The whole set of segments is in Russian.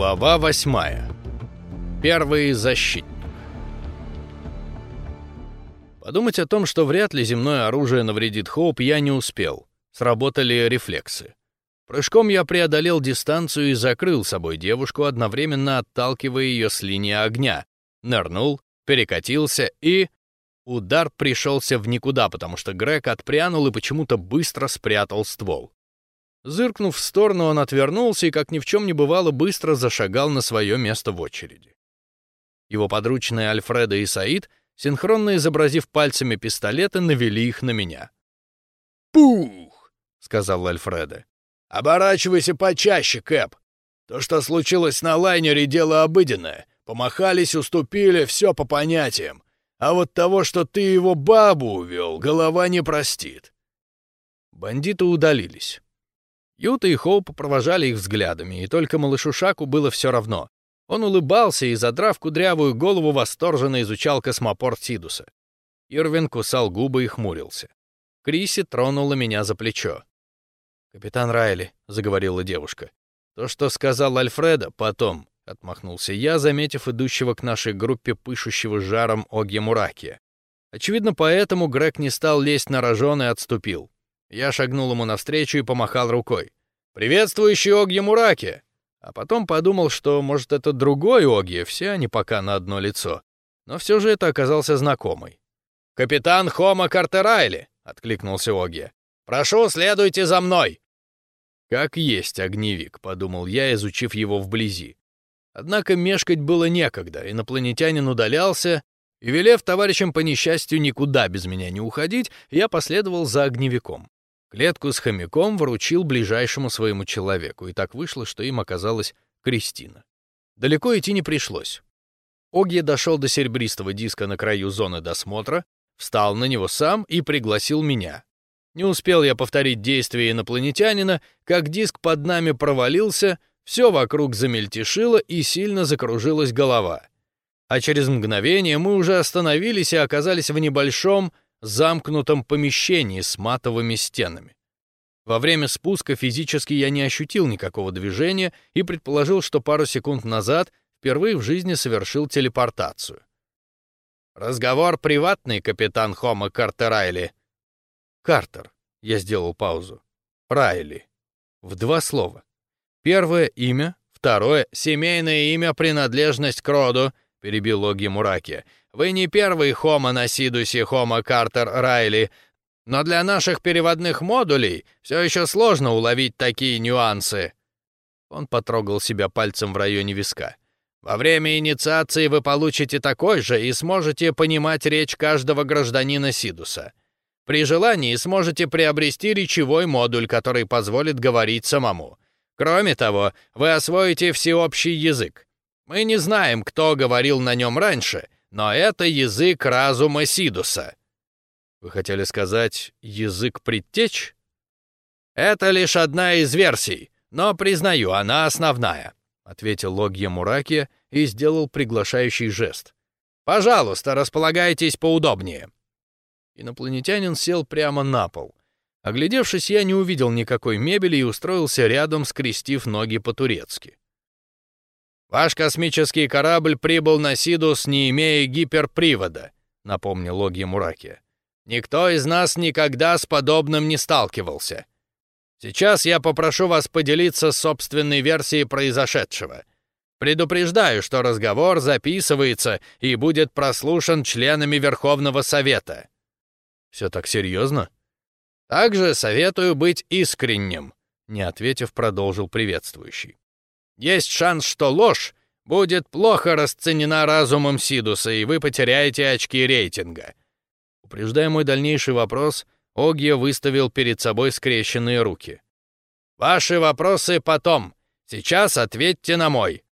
Глава восьмая. Первый защитник. Подумать о том, что вряд ли земное оружие навредит Хоуп, я не успел. Сработали рефлексы. Прыжком я преодолел дистанцию и закрыл собой девушку, одновременно отталкивая ее с линии огня. Нырнул, перекатился и... Удар пришелся в никуда, потому что Грег отпрянул и почему-то быстро спрятал ствол. Зыркнув в сторону, он отвернулся и, как ни в чем не бывало, быстро зашагал на свое место в очереди. Его подручные Альфреда и Саид, синхронно изобразив пальцами пистолеты, навели их на меня. «Пух!» — сказал Альфреда. «Оборачивайся почаще, Кэп. То, что случилось на лайнере, дело обыденное. Помахались, уступили, все по понятиям. А вот того, что ты его бабу увел, голова не простит». Бандиты удалились. Юта и Хоуп провожали их взглядами, и только малышу Шаку было все равно. Он улыбался и, задрав кудрявую голову, восторженно изучал космопорт Сидуса. Ирвин кусал губы и хмурился. Криси тронула меня за плечо. «Капитан Райли», — заговорила девушка. «То, что сказал Альфреда, потом», — отмахнулся я, заметив идущего к нашей группе пышущего жаром Огья Мураки. Очевидно, поэтому Грег не стал лезть на рожон и отступил. Я шагнул ему навстречу и помахал рукой. «Приветствующий Огья Мураки!» А потом подумал, что, может, это другой Огья, все они пока на одно лицо. Но все же это оказался знакомый. «Капитан Хома Картерайли!» — откликнулся Огья. «Прошу, следуйте за мной!» «Как есть огневик», — подумал я, изучив его вблизи. Однако мешкать было некогда, инопланетянин удалялся, и, велев товарищам по несчастью никуда без меня не уходить, я последовал за огневиком. Клетку с хомяком вручил ближайшему своему человеку, и так вышло, что им оказалась Кристина. Далеко идти не пришлось. Огье дошел до серебристого диска на краю зоны досмотра, встал на него сам и пригласил меня. Не успел я повторить действия инопланетянина, как диск под нами провалился, все вокруг замельтешило и сильно закружилась голова. А через мгновение мы уже остановились и оказались в небольшом, замкнутом помещении с матовыми стенами. Во время спуска физически я не ощутил никакого движения и предположил, что пару секунд назад впервые в жизни совершил телепортацию. «Разговор приватный, капитан Хома Картерайли». «Картер», — я сделал паузу. «Райли». В два слова. Первое — имя, второе — семейное имя, принадлежность к роду, — перебил Логи Мураки. Вы не первый Хома на Сидусе Хома Картер Райли, но для наших переводных модулей все еще сложно уловить такие нюансы». Он потрогал себя пальцем в районе виска. «Во время инициации вы получите такой же и сможете понимать речь каждого гражданина Сидуса. При желании сможете приобрести речевой модуль, который позволит говорить самому. Кроме того, вы освоите всеобщий язык. Мы не знаем, кто говорил на нем раньше, но это язык разума Сидуса. Вы хотели сказать язык предтеч? Это лишь одна из версий, но, признаю, она основная, ответил Логья Мураки и сделал приглашающий жест. Пожалуйста, располагайтесь поудобнее. Инопланетянин сел прямо на пол. Оглядевшись, я не увидел никакой мебели и устроился рядом, скрестив ноги по-турецки. «Ваш космический корабль прибыл на Сидус, не имея гиперпривода», — напомнил Логи Мураки. «Никто из нас никогда с подобным не сталкивался. Сейчас я попрошу вас поделиться собственной версией произошедшего. Предупреждаю, что разговор записывается и будет прослушан членами Верховного Совета». «Все так серьезно?» «Также советую быть искренним», — не ответив, продолжил приветствующий. Есть шанс, что ложь будет плохо расценена разумом Сидуса, и вы потеряете очки рейтинга. Упреждая мой дальнейший вопрос, Огья выставил перед собой скрещенные руки. «Ваши вопросы потом. Сейчас ответьте на мой».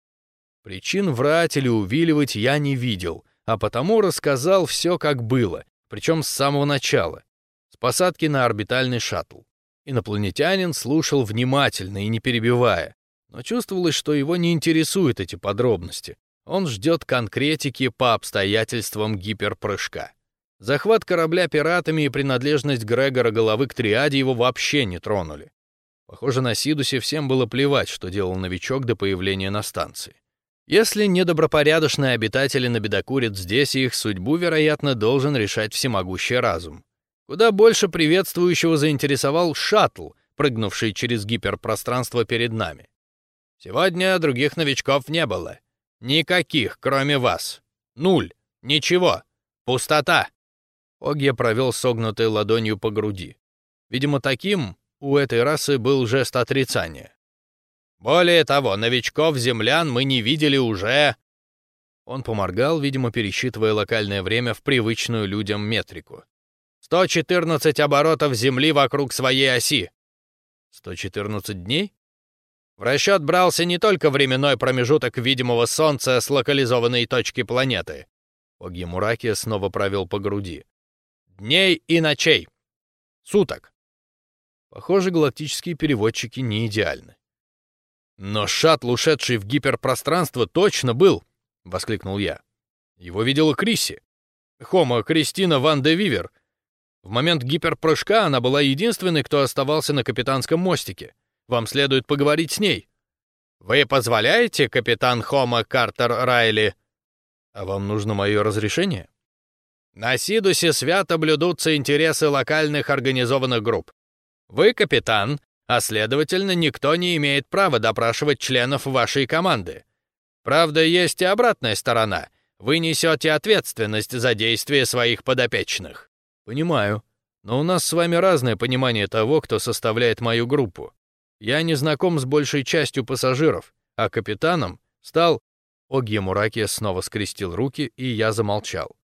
Причин врать или увиливать я не видел, а потому рассказал все, как было, причем с самого начала, с посадки на орбитальный шаттл. Инопланетянин слушал внимательно и не перебивая, но чувствовалось, что его не интересуют эти подробности. Он ждет конкретики по обстоятельствам гиперпрыжка. Захват корабля пиратами и принадлежность Грегора головы к триаде его вообще не тронули. Похоже, на Сидусе всем было плевать, что делал новичок до появления на станции. Если недобропорядочные обитатели набедокурят здесь, их судьбу, вероятно, должен решать всемогущий разум. Куда больше приветствующего заинтересовал шаттл, прыгнувший через гиперпространство перед нами. Сегодня других новичков не было. Никаких, кроме вас. Нуль. Ничего. Пустота. Огья провел согнутой ладонью по груди. Видимо, таким у этой расы был жест отрицания. Более того, новичков-землян мы не видели уже... Он поморгал, видимо, пересчитывая локальное время в привычную людям метрику. 114 оборотов Земли вокруг своей оси. 114 дней? В расчет брался не только временной промежуток видимого Солнца с локализованной точки планеты. Оги Мураки снова провел по груди. Дней и ночей. Суток. Похоже, галактические переводчики не идеальны. «Но шаттл, ушедший в гиперпространство, точно был!» — воскликнул я. «Его видела Крисси. Хома Кристина Ван де Вивер. В момент гиперпрыжка она была единственной, кто оставался на капитанском мостике. Вам следует поговорить с ней». «Вы позволяете, капитан Хома Картер Райли?» «А вам нужно мое разрешение?» «На Сидусе свято блюдутся интересы локальных организованных групп. Вы капитан, а следовательно, никто не имеет права допрашивать членов вашей команды. Правда, есть и обратная сторона. Вы несете ответственность за действия своих подопечных». «Понимаю. Но у нас с вами разное понимание того, кто составляет мою группу. Я не знаком с большей частью пассажиров, а капитаном стал... Огья Мураки снова скрестил руки, и я замолчал.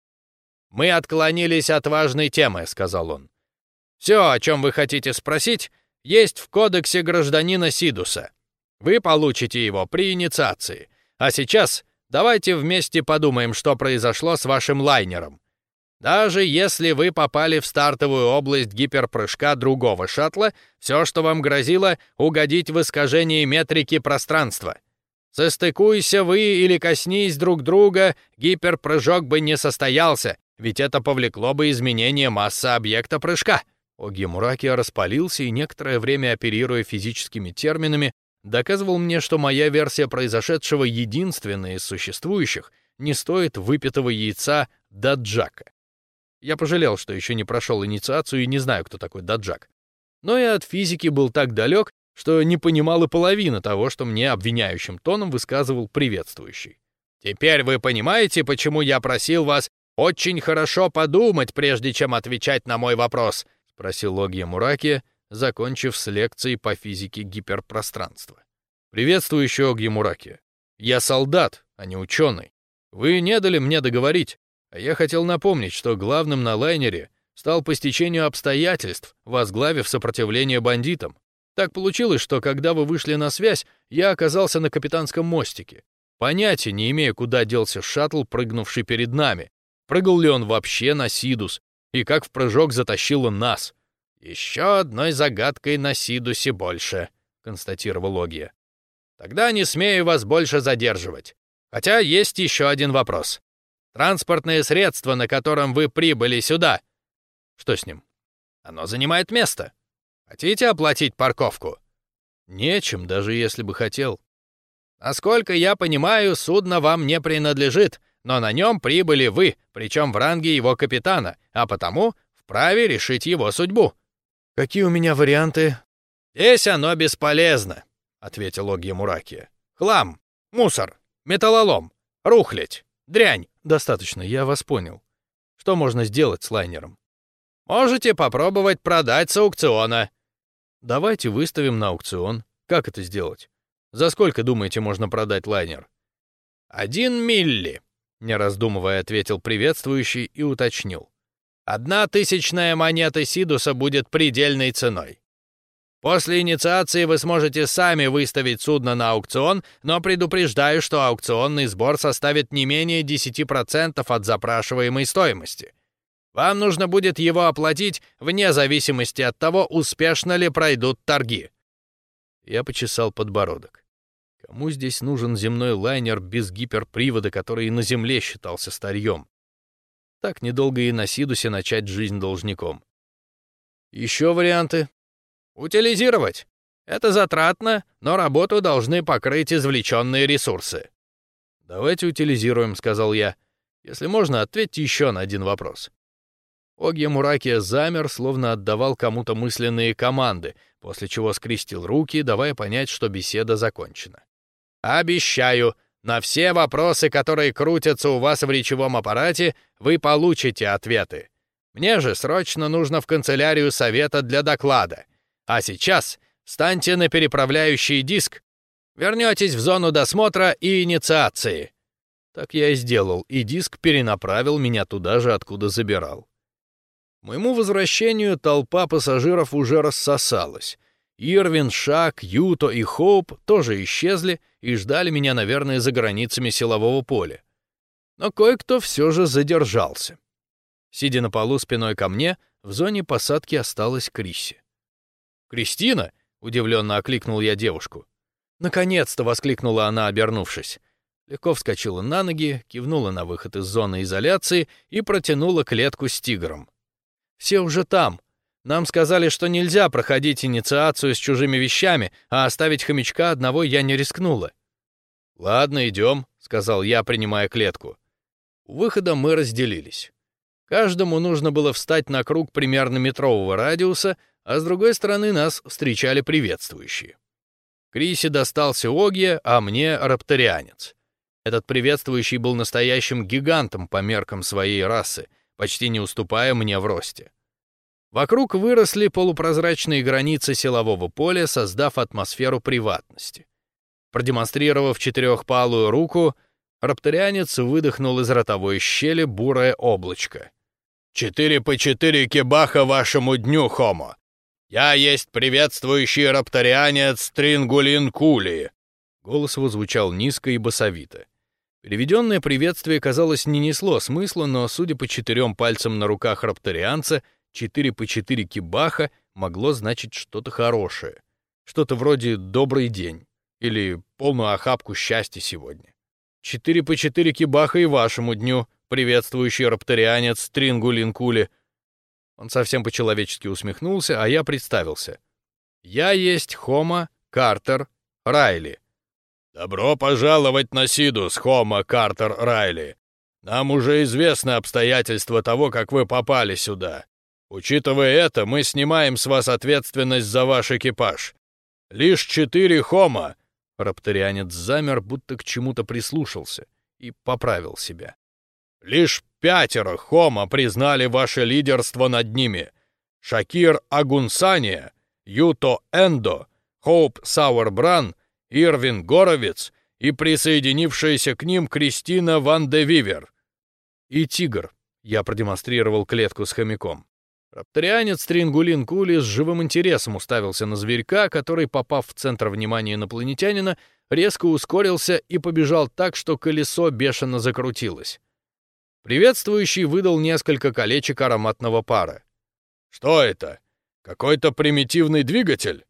«Мы отклонились от важной темы», — сказал он. «Все, о чем вы хотите спросить, есть в кодексе гражданина Сидуса. Вы получите его при инициации. А сейчас давайте вместе подумаем, что произошло с вашим лайнером. Даже если вы попали в стартовую область гиперпрыжка другого шаттла, все, что вам грозило, угодить в искажение метрики пространства. Состыкуйся вы или коснись друг друга, гиперпрыжок бы не состоялся, ведь это повлекло бы изменение массы объекта прыжка. Оги Мураки распалился и некоторое время, оперируя физическими терминами, доказывал мне, что моя версия произошедшего единственная из существующих не стоит выпитого яйца Даджака. Я пожалел, что еще не прошел инициацию и не знаю, кто такой Даджак. Но и от физики был так далек, что не понимал и половины того, что мне обвиняющим тоном высказывал приветствующий. «Теперь вы понимаете, почему я просил вас очень хорошо подумать, прежде чем отвечать на мой вопрос?» — спросил Логья Мураки, закончив с лекцией по физике гиперпространства. «Приветствую еще Огья Мураки. Я солдат, а не ученый. Вы не дали мне договорить. Я хотел напомнить, что главным на лайнере стал по стечению обстоятельств, возглавив сопротивление бандитам. Так получилось, что когда вы вышли на связь, я оказался на капитанском мостике. Понятия не имея, куда делся шаттл, прыгнувший перед нами. Прыгал ли он вообще на Сидус, и как в прыжок затащило нас. «Еще одной загадкой на Сидусе больше», — констатировал Логия. «Тогда не смею вас больше задерживать. Хотя есть еще один вопрос. Транспортное средство, на котором вы прибыли сюда. Что с ним? Оно занимает место. Хотите оплатить парковку? Нечем, даже если бы хотел. Насколько я понимаю, судно вам не принадлежит, но на нем прибыли вы, причем в ранге его капитана, а потому вправе решить его судьбу. Какие у меня варианты? Здесь оно бесполезно, ответил Оги Мураки. Хлам, мусор, металлолом, рухлядь, дрянь. Достаточно, я вас понял. Что можно сделать с лайнером? Можете попробовать продать с аукциона. Давайте выставим на аукцион. Как это сделать? За сколько, думаете, можно продать лайнер? Один милли, не раздумывая, ответил приветствующий и уточнил. Одна тысячная монета Сидуса будет предельной ценой. После инициации вы сможете сами выставить судно на аукцион, но предупреждаю, что аукционный сбор составит не менее 10% от запрашиваемой стоимости. Вам нужно будет его оплатить вне зависимости от того, успешно ли пройдут торги. Я почесал подбородок. Кому здесь нужен земной лайнер без гиперпривода, который и на земле считался старьем? Так недолго и на Сидусе начать жизнь должником. Еще варианты? Утилизировать. Это затратно, но работу должны покрыть извлеченные ресурсы. «Давайте утилизируем», — сказал я. «Если можно, ответьте еще на один вопрос». Огья Муракия замер, словно отдавал кому-то мысленные команды, после чего скрестил руки, давая понять, что беседа закончена. «Обещаю, на все вопросы, которые крутятся у вас в речевом аппарате, вы получите ответы. Мне же срочно нужно в канцелярию совета для доклада. А сейчас встаньте на переправляющий диск, вернетесь в зону досмотра и инициации». Так я и сделал, и диск перенаправил меня туда же, откуда забирал моему возвращению толпа пассажиров уже рассосалась. Ирвин, Шак, Юто и Хоуп тоже исчезли и ждали меня, наверное, за границами силового поля. Но кое-кто все же задержался. Сидя на полу спиной ко мне, в зоне посадки осталась Крисси. «Кристина!» — удивленно окликнул я девушку. «Наконец-то!» — воскликнула она, обернувшись. Легко вскочила на ноги, кивнула на выход из зоны изоляции и протянула клетку с тигром. Все уже там. Нам сказали, что нельзя проходить инициацию с чужими вещами, а оставить хомячка одного я не рискнула. «Ладно, идем», — сказал я, принимая клетку. У выхода мы разделились. Каждому нужно было встать на круг примерно метрового радиуса, а с другой стороны нас встречали приветствующие. Крисе достался Огия, а мне — рапторианец. Этот приветствующий был настоящим гигантом по меркам своей расы, почти не уступая мне в росте. Вокруг выросли полупрозрачные границы силового поля, создав атмосферу приватности. Продемонстрировав четырехпалую руку, рапторианец выдохнул из ротовой щели бурое облачко. «Четыре по четыре кебаха вашему дню, Хомо! Я есть приветствующий рапторианец Трингулин Кули!» Голос его звучал низко и басовито. Переведенное приветствие, казалось, не несло смысла, но, судя по четырем пальцам на руках рапторианца, четыре по четыре кибаха могло значить что-то хорошее. Что-то вроде «добрый день» или «полную охапку счастья сегодня». Четыре по четыре кибаха и вашему дню, приветствующий рапторианец Трингу Линкули. Он совсем по-человечески усмехнулся, а я представился. Я есть Хома Картер Райли, «Добро пожаловать на Сидус, Хома Картер Райли. Нам уже известны обстоятельства того, как вы попали сюда. Учитывая это, мы снимаем с вас ответственность за ваш экипаж. Лишь четыре Хома...» Рапторианец замер, будто к чему-то прислушался, и поправил себя. «Лишь пятеро Хома признали ваше лидерство над ними. Шакир Агунсания, Юто Эндо, Хоуп Сауэрбран — Ирвин Горовец и присоединившаяся к ним Кристина Ван де Вивер. И тигр. Я продемонстрировал клетку с хомяком. Рапторианец Трингулин Кули с живым интересом уставился на зверька, который, попав в центр внимания инопланетянина, резко ускорился и побежал так, что колесо бешено закрутилось. Приветствующий выдал несколько колечек ароматного пара. «Что это? Какой-то примитивный двигатель?»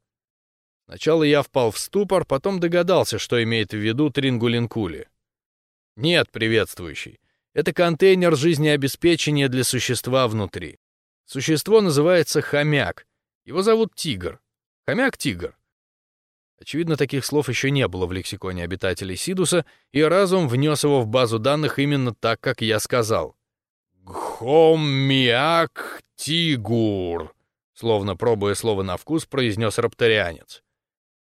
Сначала я впал в ступор, потом догадался, что имеет в виду Трингулинкули. Нет, приветствующий. Это контейнер жизнеобеспечения для существа внутри. Существо называется хомяк. Его зовут Тигр. Хомяк-тигр. Очевидно, таких слов еще не было в лексиконе обитателей Сидуса, и разум внес его в базу данных именно так, как я сказал. «Гхомяк-тигур», словно пробуя слово на вкус, произнес рапторианец.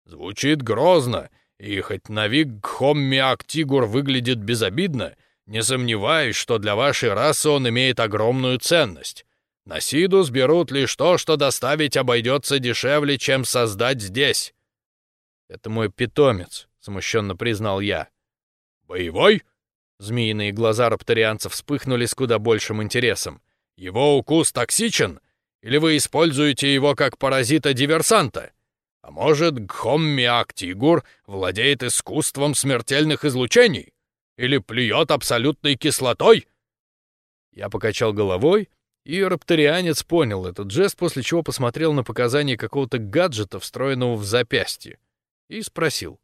Звучит грозно, и хоть на вид Гхоммиак-тигур выглядит безобидно, не сомневаюсь, что для вашей расы он имеет огромную ценность. На Сидус берут лишь то, что доставить обойдется дешевле, чем создать здесь. Это мой питомец, смущенно признал я. Боевой? Змеиные глаза рапторианцев вспыхнули с куда большим интересом. Его укус токсичен? Или вы используете его как паразита-диверсанта? А может, Гхоммиак-Тигур владеет искусством смертельных излучений? Или плюет абсолютной кислотой?» Я покачал головой, и рапторианец понял этот жест, после чего посмотрел на показания какого-то гаджета, встроенного в запястье, и спросил.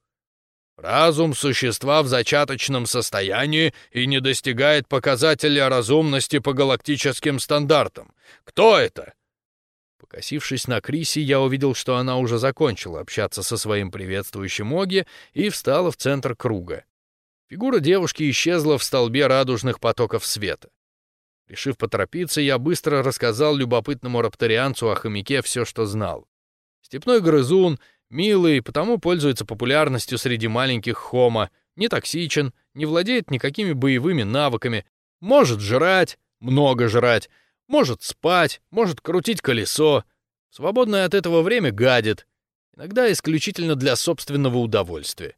«Разум существа в зачаточном состоянии и не достигает показателя разумности по галактическим стандартам. Кто это?» Покосившись на Криси, я увидел, что она уже закончила общаться со своим приветствующим Оги и встала в центр круга. Фигура девушки исчезла в столбе радужных потоков света. Решив поторопиться, я быстро рассказал любопытному рапторианцу о хомяке все, что знал. Степной грызун, милый, потому пользуется популярностью среди маленьких хома, не токсичен, не владеет никакими боевыми навыками, может жрать, много жрать, может спать, может крутить колесо, свободное от этого время гадит, иногда исключительно для собственного удовольствия.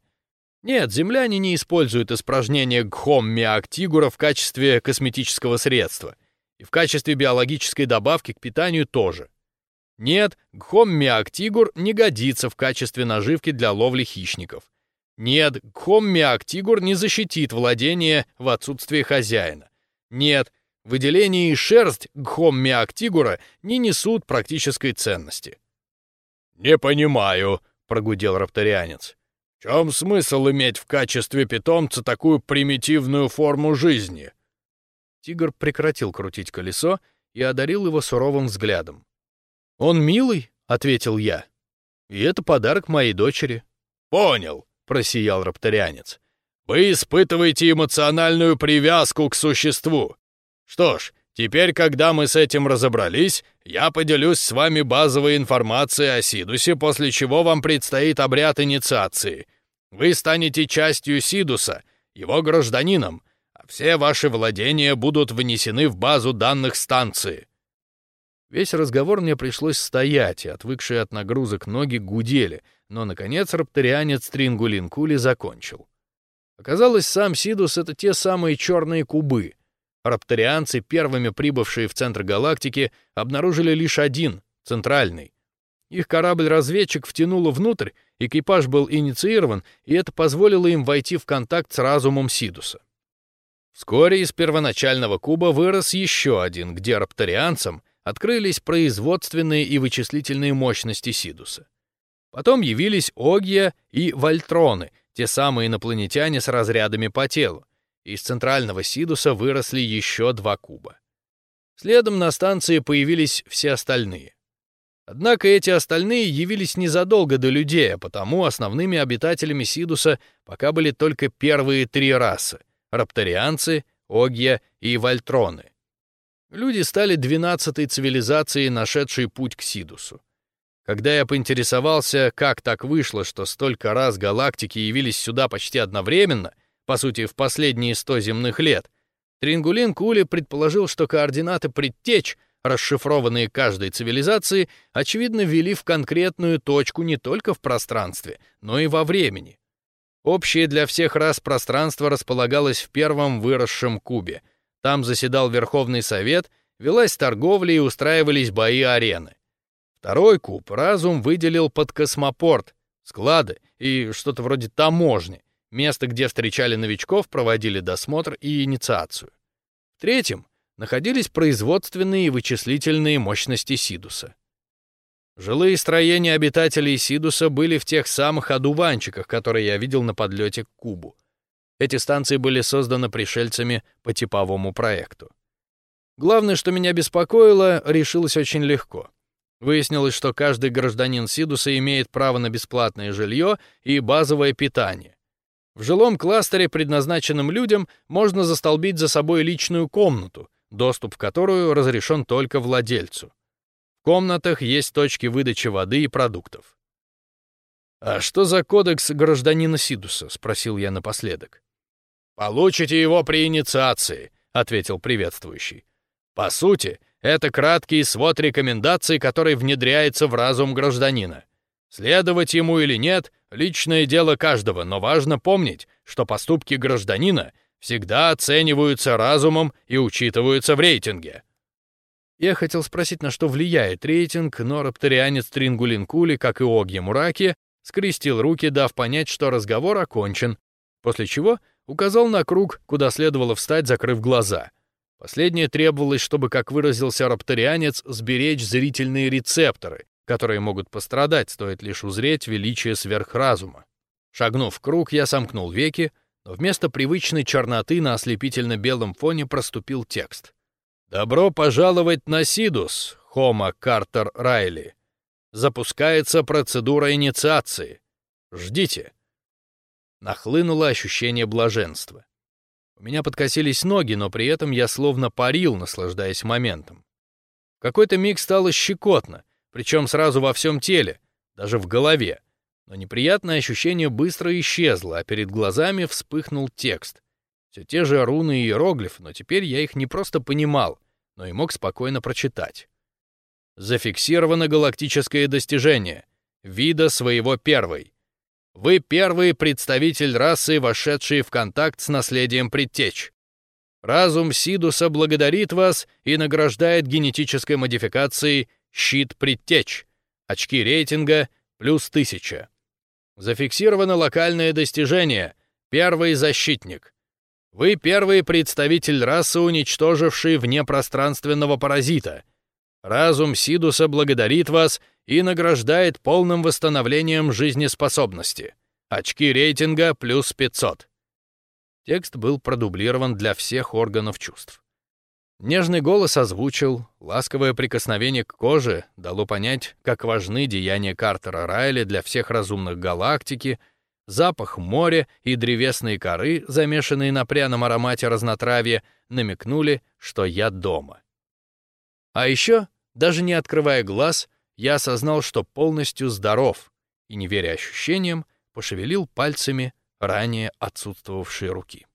Нет, земляне не используют испражнения гхом-миактигура в качестве косметического средства. И в качестве биологической добавки к питанию тоже. Нет, гхом-миактигур не годится в качестве наживки для ловли хищников. Нет, гхом-миактигур не защитит владение в отсутствие хозяина. Нет, выделение и шерсть гхом-миактигура не несут практической ценности. «Не понимаю», — прогудел рапторианец. В чем смысл иметь в качестве питомца такую примитивную форму жизни? Тигр прекратил крутить колесо и одарил его суровым взглядом. «Он милый», — ответил я. «И это подарок моей дочери». «Понял», — просиял рапторианец. «Вы испытываете эмоциональную привязку к существу. Что ж, теперь, когда мы с этим разобрались, я поделюсь с вами базовой информацией о Сидусе, после чего вам предстоит обряд инициации. Вы станете частью Сидуса, его гражданином, а все ваши владения будут внесены в базу данных станции. Весь разговор мне пришлось стоять, и отвыкшие от нагрузок ноги гудели, но, наконец, рапторианец Трингулинкули закончил. Оказалось, сам Сидус — это те самые черные кубы. Рапторианцы, первыми прибывшие в центр галактики, обнаружили лишь один — центральный. Их корабль-разведчик втянуло внутрь, экипаж был инициирован, и это позволило им войти в контакт с разумом Сидуса. Вскоре из первоначального куба вырос еще один, где рапторианцам открылись производственные и вычислительные мощности Сидуса. Потом явились Огия и Вольтроны, те самые инопланетяне с разрядами по телу. Из центрального Сидуса выросли еще два куба. Следом на станции появились все остальные. Однако эти остальные явились незадолго до людей, а потому основными обитателями Сидуса пока были только первые три расы — рапторианцы, Огья и Вольтроны. Люди стали двенадцатой цивилизацией, нашедшей путь к Сидусу. Когда я поинтересовался, как так вышло, что столько раз галактики явились сюда почти одновременно, по сути, в последние сто земных лет, Трингулин Кули предположил, что координаты предтеч — расшифрованные каждой цивилизации, очевидно, вели в конкретную точку не только в пространстве, но и во времени. Общее для всех рас пространство располагалось в первом выросшем кубе. Там заседал Верховный Совет, велась торговля и устраивались бои-арены. Второй куб разум выделил под космопорт, склады и что-то вроде таможни, место, где встречали новичков, проводили досмотр и инициацию. В третьем находились производственные и вычислительные мощности Сидуса. Жилые строения обитателей Сидуса были в тех самых одуванчиках, которые я видел на подлете к Кубу. Эти станции были созданы пришельцами по типовому проекту. Главное, что меня беспокоило, решилось очень легко. Выяснилось, что каждый гражданин Сидуса имеет право на бесплатное жилье и базовое питание. В жилом кластере, предназначенном людям, можно застолбить за собой личную комнату, доступ в которую разрешен только владельцу. В комнатах есть точки выдачи воды и продуктов. «А что за кодекс гражданина Сидуса?» — спросил я напоследок. «Получите его при инициации», — ответил приветствующий. «По сути, это краткий свод рекомендаций, который внедряется в разум гражданина. Следовать ему или нет — личное дело каждого, но важно помнить, что поступки гражданина всегда оцениваются разумом и учитываются в рейтинге. Я хотел спросить, на что влияет рейтинг, но рапторианец Трингулинкули, как и Огья Мураки, скрестил руки, дав понять, что разговор окончен, после чего указал на круг, куда следовало встать, закрыв глаза. Последнее требовалось, чтобы, как выразился рапторианец, сберечь зрительные рецепторы, которые могут пострадать, стоит лишь узреть величие сверхразума. Шагнув в круг, я сомкнул веки, но вместо привычной черноты на ослепительно-белом фоне проступил текст. «Добро пожаловать на Сидус, Хома Картер Райли. Запускается процедура инициации. Ждите. Нахлынуло ощущение блаженства. У меня подкосились ноги, но при этом я словно парил, наслаждаясь моментом. В какой-то миг стало щекотно, причем сразу во всем теле, даже в голове. Но неприятное ощущение быстро исчезло, а перед глазами вспыхнул текст. Все те же руны и иероглифы, но теперь я их не просто понимал, но и мог спокойно прочитать. Зафиксировано галактическое достижение. Вида своего первой. Вы первый представитель расы, вошедший в контакт с наследием предтеч. Разум Сидуса благодарит вас и награждает генетической модификацией щит предтеч. Очки рейтинга плюс 1000. Зафиксировано локальное достижение. Первый защитник. Вы первый представитель расы, уничтоживший внепространственного паразита. Разум Сидуса благодарит вас и награждает полным восстановлением жизнеспособности. Очки рейтинга плюс 500. Текст был продублирован для всех органов чувств. Нежный голос озвучил, ласковое прикосновение к коже дало понять, как важны деяния Картера Райли для всех разумных галактики, запах моря и древесные коры, замешанные на пряном аромате разнотравья, намекнули, что я дома. А еще, даже не открывая глаз, я осознал, что полностью здоров, и, не веря ощущениям, пошевелил пальцами ранее отсутствовавшие руки.